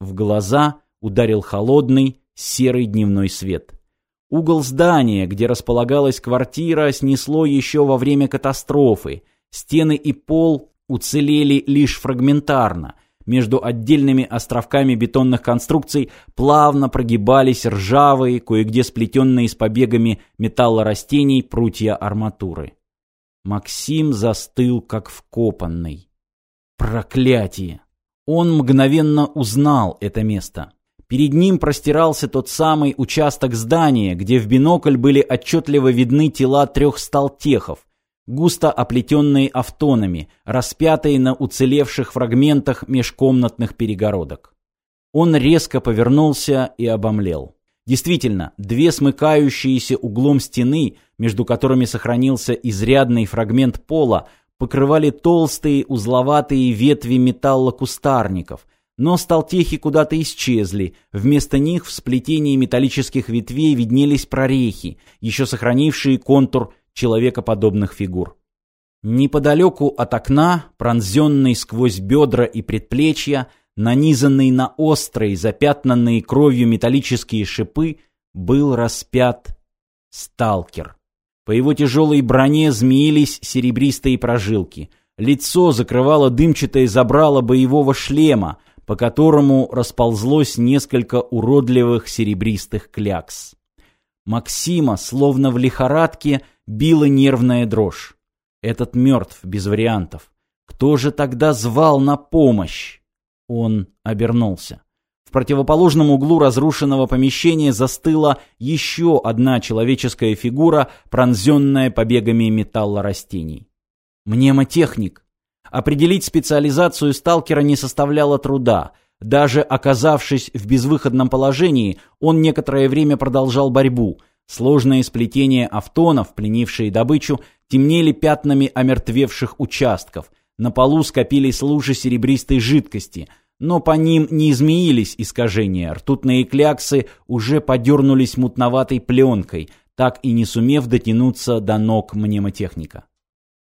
В глаза ударил холодный, серый дневной свет. Угол здания, где располагалась квартира, снесло еще во время катастрофы. Стены и пол уцелели лишь фрагментарно. Между отдельными островками бетонных конструкций плавно прогибались ржавые, кое-где сплетенные с побегами металлорастений прутья арматуры. Максим застыл, как вкопанный. Проклятие! Он мгновенно узнал это место. Перед ним простирался тот самый участок здания, где в бинокль были отчетливо видны тела трех сталтехов, густо оплетенные автонами, распятые на уцелевших фрагментах межкомнатных перегородок. Он резко повернулся и обомлел. Действительно, две смыкающиеся углом стены, между которыми сохранился изрядный фрагмент пола, покрывали толстые узловатые ветви металлокустарников, но сталтехи куда-то исчезли, вместо них в сплетении металлических ветвей виднелись прорехи, еще сохранившие контур человекоподобных фигур. Неподалеку от окна, пронзенный сквозь бедра и предплечья, нанизанный на острые, запятнанные кровью металлические шипы, был распят сталкер. По его тяжелой броне змеились серебристые прожилки. Лицо закрывало дымчатое забрало боевого шлема, по которому расползлось несколько уродливых серебристых клякс. Максима, словно в лихорадке, била нервная дрожь. Этот мертв, без вариантов. Кто же тогда звал на помощь? Он обернулся. В противоположном углу разрушенного помещения застыла еще одна человеческая фигура, пронзенная побегами металлорастений. Мнемотехник. Определить специализацию сталкера не составляло труда. Даже оказавшись в безвыходном положении, он некоторое время продолжал борьбу. Сложные сплетения автонов, пленившие добычу, темнели пятнами омертвевших участков. На полу скопились лужи серебристой жидкости, но по ним не изменились искажения. Ртутные кляксы уже подернулись мутноватой пленкой, так и не сумев дотянуться до ног мнемотехника.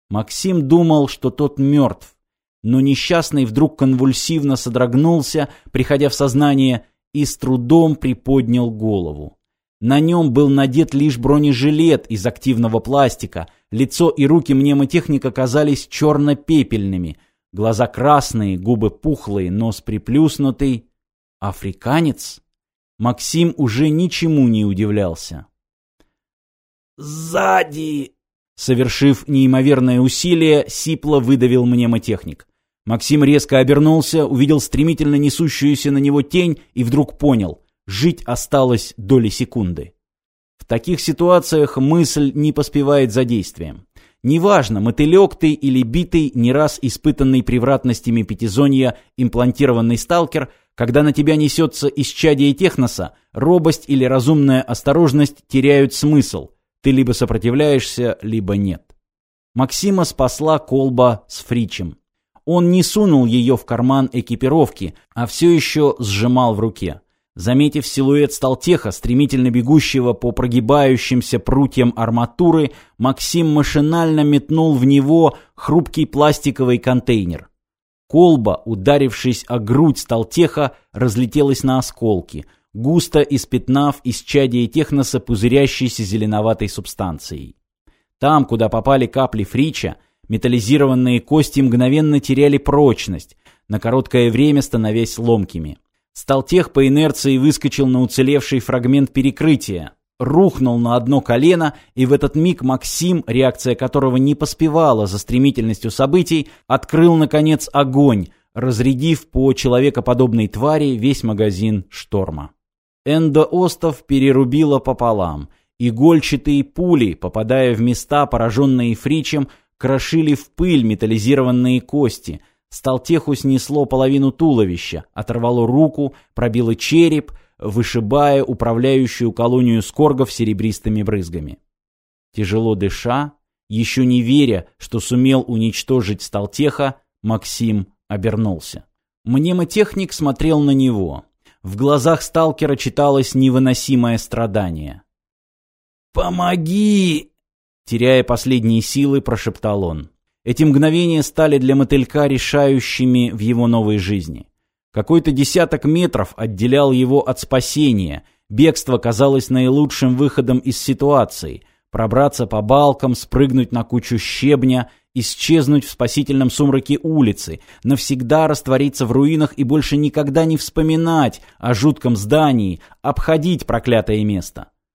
Максим думал, что тот мертв, но несчастный вдруг конвульсивно содрогнулся, приходя в сознание, и с трудом приподнял голову. На нем был надет лишь бронежилет из активного пластика, лицо и руки мнемотехника казались черно-пепельными, глаза красные, губы пухлые, нос приплюснутый. Африканец? Максим уже ничему не удивлялся. «Сзади!» Совершив неимоверное усилие, сипло выдавил мнемотехник. Максим резко обернулся, увидел стремительно несущуюся на него тень и вдруг понял — жить осталось доли секунды. В таких ситуациях мысль не поспевает за действием. Неважно, мотылек ты или битый, не раз испытанный превратностями пятизонья имплантированный сталкер, когда на тебя несется исчадие техноса, робость или разумная осторожность теряют смысл. Ты либо сопротивляешься, либо нет. Максима спасла колба с фричем. Он не сунул ее в карман экипировки, а все еще сжимал в руке. Заметив силуэт Сталтеха, стремительно бегущего по прогибающимся прутьям арматуры, Максим машинально метнул в него хрупкий пластиковый контейнер. Колба, ударившись о грудь Сталтеха, разлетелась на осколки – густо испятнав исчадие техноса пузырящейся зеленоватой субстанцией. Там, куда попали капли фрича, металлизированные кости мгновенно теряли прочность, на короткое время становясь ломкими. Сталтех по инерции выскочил на уцелевший фрагмент перекрытия, рухнул на одно колено, и в этот миг Максим, реакция которого не поспевала за стремительностью событий, открыл, наконец, огонь, разрядив по человекоподобной твари весь магазин «Шторма». Эндоостов перерубило пополам. Игольчатые пули, попадая в места, пораженные фричем, крошили в пыль металлизированные кости. Сталтеху снесло половину туловища, оторвало руку, пробило череп, вышибая управляющую колонию скоргов серебристыми брызгами. Тяжело дыша, еще не веря, что сумел уничтожить Сталтеха, Максим обернулся. Мнемотехник смотрел на него. В глазах сталкера читалось невыносимое страдание. «Помоги!» Теряя последние силы, прошептал он. Эти мгновения стали для мотылька решающими в его новой жизни. Какой-то десяток метров отделял его от спасения. Бегство казалось наилучшим выходом из ситуации. Пробраться по балкам, спрыгнуть на кучу щебня, исчезнуть в спасительном сумраке улицы, навсегда раствориться в руинах и больше никогда не вспоминать о жутком здании, обходить проклятое место.